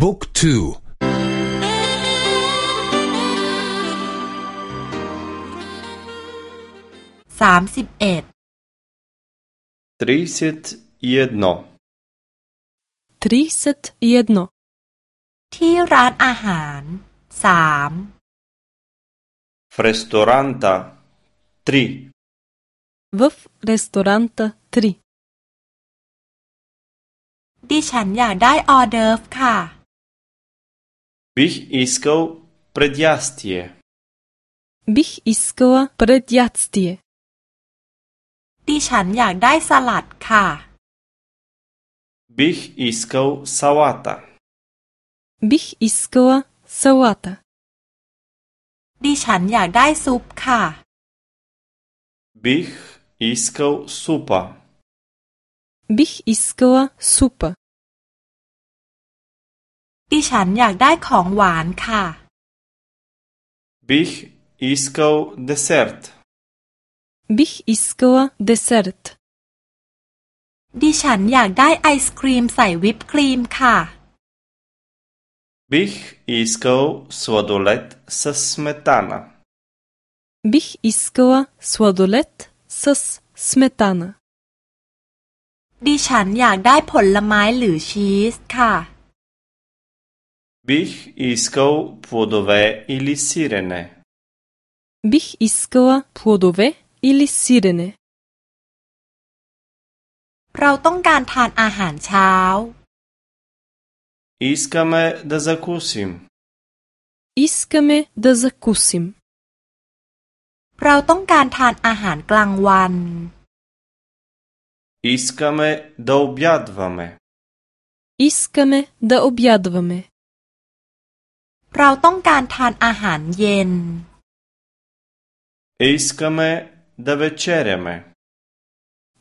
บุ๊กทูสามสิบเอ็ดทริสิตเอ็ดโนทริสิตเอ็ดโนที่ร้านอาหารสามฟรีสตอรันต์ทรีวฟรีสตอรันต์ทรีดิฉันอยากได้ออเดิร์ฟค่ะ Бих искал предястие. Бих искала предястие. ดิฉันอยากได้สลัดค่ะ Бих искал салата. Бих искала салата. ดิฉันอยากได้ซุปค่ะ Бих искал супа. Бих искала супа. ดิฉันอยากได้ของหวานค่ะ Bih iskal desert. Bih iskal desert. ดิฉันอยากได้ไอศครีมใส่วิปครีมค่ะ Bih iskal sladolet sa smetana. Bih iskal sladolet sa smetana. ดิฉันอยากได้ผลไม้หรือชีสค่ะ Бих искал плодове или сирене. Бих искала плодове или сирене. เราต้องการทานอาหารเช้า Искаме да закусим. Искаме да закусим. เราต้องการทานอาหารกลางวัน Искаме да обядваме. Искаме да обядваме. เราต้องการทานอาหารเย็น Искаме д เวเชเรเม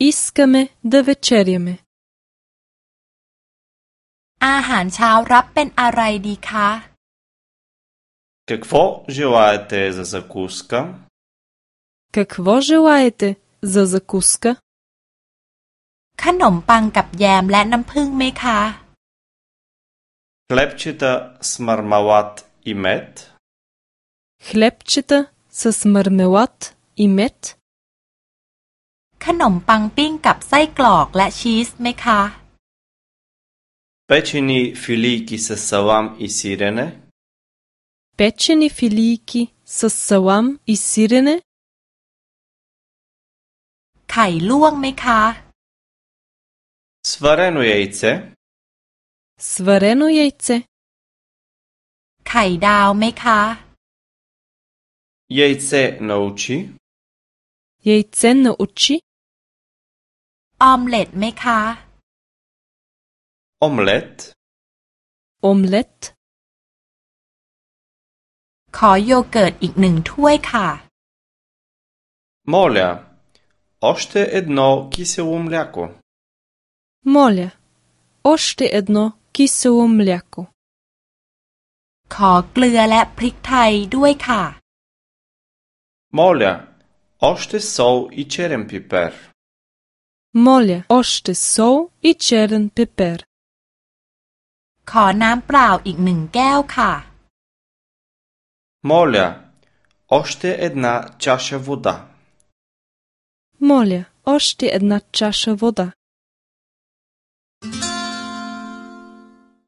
อิสก а ม е да เ е เ е เ я м е อาหารเช้ารับเป็นอะไรดีคะ Какво желаете за закуска? Какво желаете за з а к у с ขนมปังกับแยมและน้ำผึ้งไหมคะ Хлебчета с мармалад и мед? Хлебчета с мармелад и мед? ขนมปังปิ้งกับไส้กรอกและชีสไหมคะ Печени филийки с салам и сирене? Печени филийки с салам и сирене? ไข่ลวกไหมคะ Сварено яйце? Сварено яйце? ไข่ดาวไหมคะยัยเซนอุชิยัยเซนอุชิออมเล็ตไหมคะ ออมเล็ตออมเล็ตขอโยเกิร์ตอีกหนึ่งถ้วยค่ะมอลยาโอสเตอเดโนคิเซอุมเลโกมอลยาโอสเตอเดโนคิเซอุมเลโกขอเกลือและพริกไทยด้วยค่ะ Моля, още сол и черен пипер. Моля, още сол и черен пипер. ขอน้ำเปล่าอีกหนึ่งแก้วค่ะ Моля, още една чаша вода. Моля, още една чаша вода.